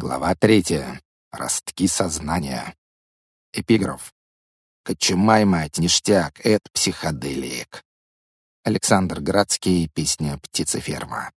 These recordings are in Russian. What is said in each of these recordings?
Глава третья. Ростки сознания. Эпиграф. «Кочемай, мать, ништяк, это психоделик». Александр Градский, песня «Птицеферма».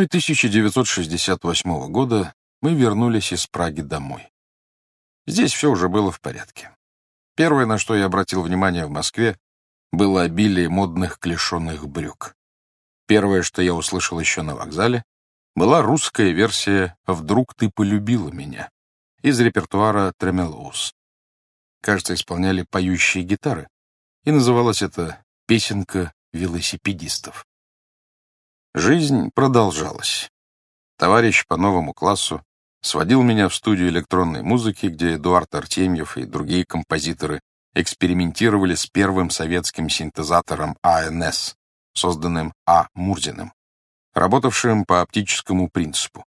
Весной 1968 года мы вернулись из Праги домой. Здесь все уже было в порядке. Первое, на что я обратил внимание в Москве, было обилие модных клешеных брюк. Первое, что я услышал еще на вокзале, была русская версия «Вдруг ты полюбила меня» из репертуара Тремелоус. Кажется, исполняли поющие гитары, и называлась это «Песенка велосипедистов». Жизнь продолжалась. Товарищ по новому классу сводил меня в студию электронной музыки, где Эдуард Артемьев и другие композиторы экспериментировали с первым советским синтезатором АНС, созданным А. Мурзиным, работавшим по оптическому принципу.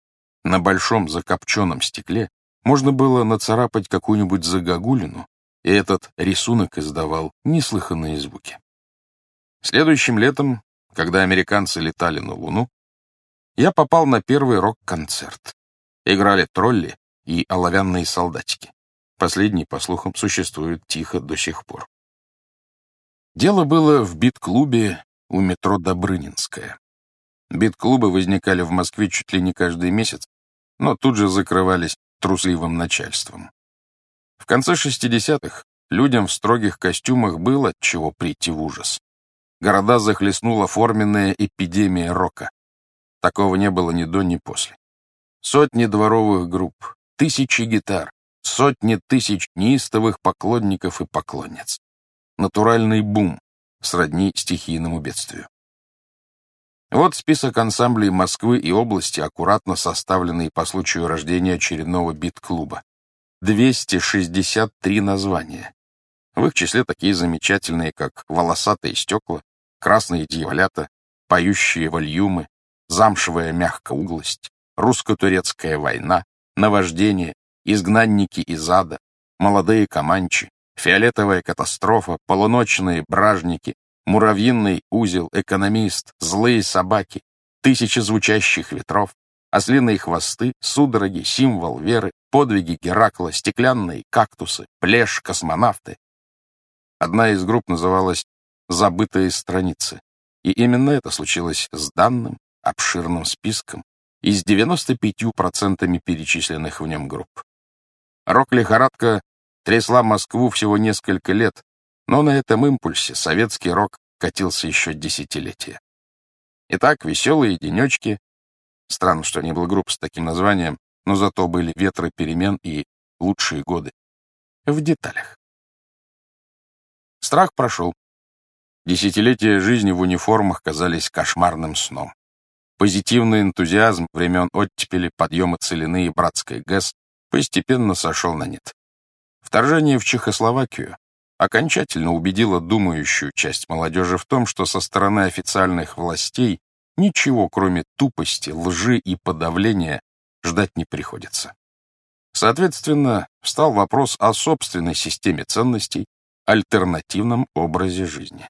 На большом закопченном стекле можно было нацарапать какую-нибудь загогулину, и этот рисунок издавал неслыханные звуки. Следующим летом когда американцы летали на Луну, я попал на первый рок-концерт. Играли тролли и оловянные солдатики. Последний, по слухам, существует тихо до сих пор. Дело было в бит-клубе у метро Добрынинская. Бит-клубы возникали в Москве чуть ли не каждый месяц, но тут же закрывались трусливым начальством. В конце 60-х людям в строгих костюмах было чего прийти в ужас города захлестнула форменная эпидемия рока. Такого не было ни до, ни после. Сотни дворовых групп, тысячи гитар, сотни тысяч неистовых поклонников и поклонниц. Натуральный бум, сродни стихийному бедствию. Вот список ансамблей Москвы и области, аккуратно составленный по случаю рождения очередного бит-клуба. 263 названия. В их числе такие замечательные, как «Волосатые стекла», «Красные дьяволята», «Поющие вольюмы», «Замшевая мягкоуглость», «Русско-турецкая война», «Наваждение», «Изгнанники из ада», «Молодые команчи», «Фиолетовая катастрофа», «Полуночные бражники», «Муравьиный узел», «Экономист», «Злые собаки», «Тысячи звучащих ветров», «Ослиные хвосты», «Судороги», «Символ веры», «Подвиги Геракла», «Стеклянные кактусы», «Плешь», «Космонавты», Одна из групп называлась «Забытые страницы», и именно это случилось с данным, обширным списком из 95% перечисленных в нем групп. Рок-лихорадка трясла Москву всего несколько лет, но на этом импульсе советский рок катился еще десятилетия. Итак, веселые денечки. Странно, что не было группы с таким названием, но зато были ветры перемен и лучшие годы. В деталях. Страх прошел. Десятилетия жизни в униформах казались кошмарным сном. Позитивный энтузиазм времен оттепели, подъема целины и братской ГЭС постепенно сошел на нет. Вторжение в Чехословакию окончательно убедило думающую часть молодежи в том, что со стороны официальных властей ничего, кроме тупости, лжи и подавления, ждать не приходится. Соответственно, встал вопрос о собственной системе ценностей, альтернативном образе жизни.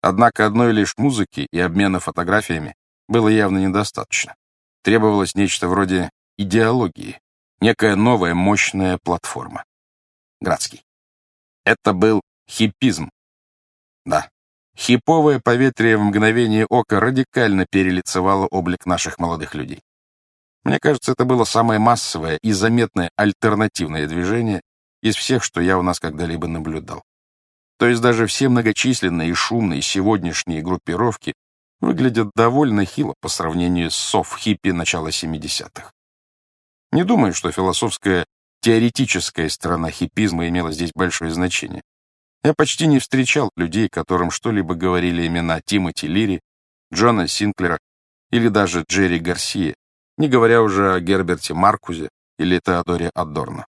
Однако одной лишь музыки и обмена фотографиями было явно недостаточно. Требовалось нечто вроде идеологии, некая новая мощная платформа. Градский. Это был хиппизм. Да, хиповое поветрие в мгновение ока радикально перелицевало облик наших молодых людей. Мне кажется, это было самое массовое и заметное альтернативное движение, из всех, что я у нас когда-либо наблюдал. То есть даже все многочисленные и шумные сегодняшние группировки выглядят довольно хило по сравнению с сов-хиппи начала 70-х. Не думаю, что философская теоретическая сторона хиппизма имела здесь большое значение. Я почти не встречал людей, которым что-либо говорили имена Тимоти Лири, Джона Синклера или даже Джерри Гарсия, не говоря уже о Герберте Маркузе или Теодоре Адорно.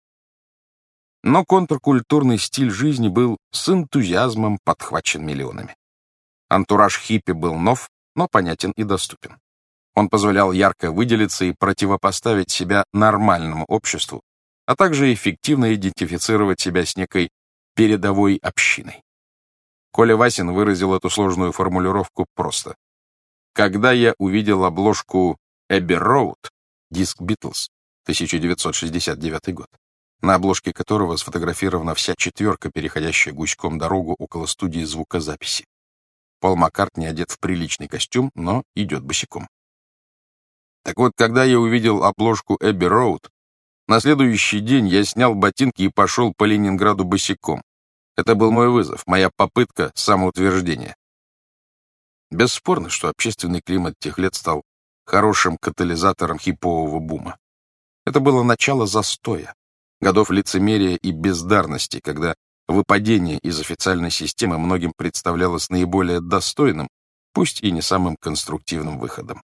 Но контркультурный стиль жизни был с энтузиазмом подхвачен миллионами. Антураж хиппи был нов, но понятен и доступен. Он позволял ярко выделиться и противопоставить себя нормальному обществу, а также эффективно идентифицировать себя с некой передовой общиной. Коля Васин выразил эту сложную формулировку просто. Когда я увидел обложку Эбби Роуд, диск Битлз, 1969 год, на обложке которого сфотографирована вся четверка, переходящая гуськом дорогу около студии звукозаписи. Пол Маккартни одет в приличный костюм, но идет босиком. Так вот, когда я увидел обложку Эбби Роуд, на следующий день я снял ботинки и пошел по Ленинграду босиком. Это был мой вызов, моя попытка самоутверждения. Бесспорно, что общественный климат тех лет стал хорошим катализатором хипового бума. Это было начало застоя, годов лицемерия и бездарности, когда выпадение из официальной системы многим представлялось наиболее достойным, пусть и не самым конструктивным выходом.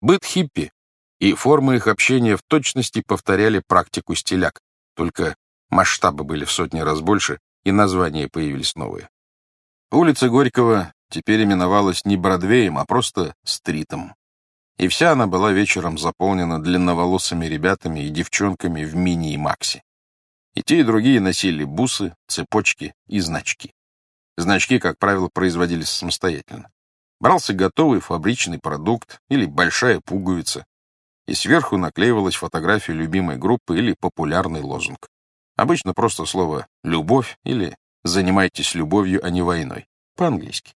Быт хиппи и формы их общения в точности повторяли практику стиляк, только масштабы были в сотни раз больше, и названия появились новые. Улица Горького теперь именовалась не Бродвеем, а просто Стритом. И вся она была вечером заполнена длинноволосыми ребятами и девчонками в мини и макси. И те, и другие носили бусы, цепочки и значки. Значки, как правило, производились самостоятельно. Брался готовый фабричный продукт или большая пуговица, и сверху наклеивалась фотография любимой группы или популярный лозунг. Обычно просто слово «любовь» или «занимайтесь любовью, а не войной» по-английски.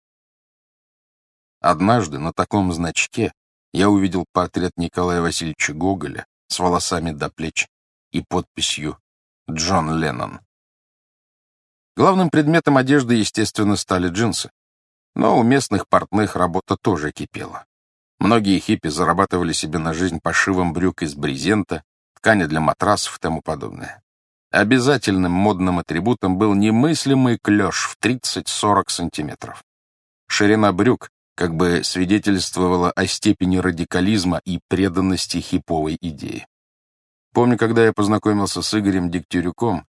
Однажды на таком значке я увидел портрет Николая Васильевича Гоголя с волосами до плеч и подписью «Джон Леннон». Главным предметом одежды, естественно, стали джинсы. Но у местных портных работа тоже кипела. Многие хиппи зарабатывали себе на жизнь пошивом брюк из брезента, ткани для матрасов и тому подобное. Обязательным модным атрибутом был немыслимый клеш в 30-40 сантиметров. Ширина брюк как бы свидетельствовала о степени радикализма и преданности хиповой идеи. Помню, когда я познакомился с Игорем Дегтярюком,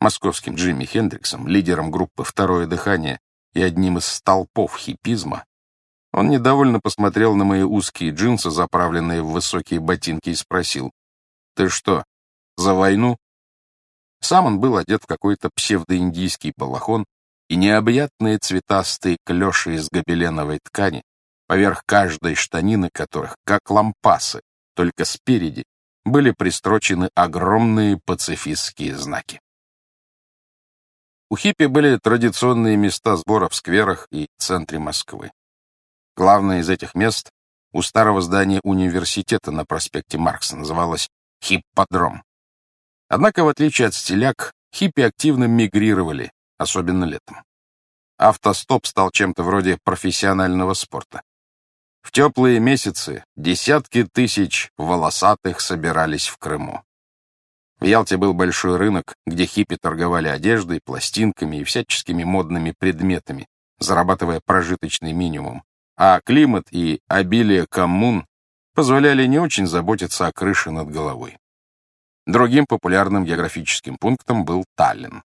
московским Джимми Хендриксом, лидером группы «Второе дыхание», и одним из столпов хипизма, он недовольно посмотрел на мои узкие джинсы, заправленные в высокие ботинки, и спросил, «Ты что, за войну?» Сам он был одет в какой-то псевдоиндийский балахон и необъятные цветастые клеши из гобеленовой ткани, поверх каждой штанины которых, как лампасы, только спереди, были пристрочены огромные пацифистские знаки. У хиппи были традиционные места сбора в скверах и центре Москвы. Главное из этих мест у старого здания университета на проспекте Маркса называлось «Хипподром». Однако, в отличие от стиляк, хиппи активно мигрировали, особенно летом. Автостоп стал чем-то вроде профессионального спорта. В теплые месяцы десятки тысяч волосатых собирались в Крыму. В Ялте был большой рынок, где хиппи торговали одеждой, пластинками и всяческими модными предметами, зарабатывая прожиточный минимум, а климат и обилие коммун позволяли не очень заботиться о крыше над головой. Другим популярным географическим пунктом был Таллин.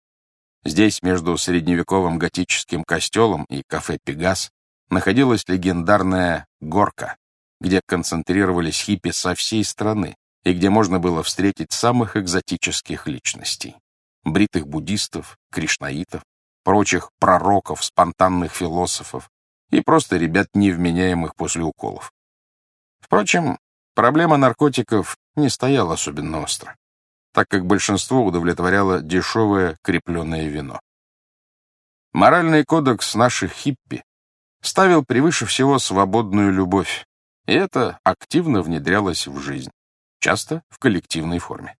Здесь, между средневековым готическим костелом и кафе «Пегас», находилась легендарная «Горка», где концентрировались хиппи со всей страны, и где можно было встретить самых экзотических личностей. Бритых буддистов, кришнаитов, прочих пророков, спонтанных философов и просто ребят, невменяемых после уколов. Впрочем, проблема наркотиков не стояла особенно остро, так как большинство удовлетворяло дешевое крепленное вино. Моральный кодекс наших хиппи ставил превыше всего свободную любовь, и это активно внедрялось в жизнь часто в коллективной форме.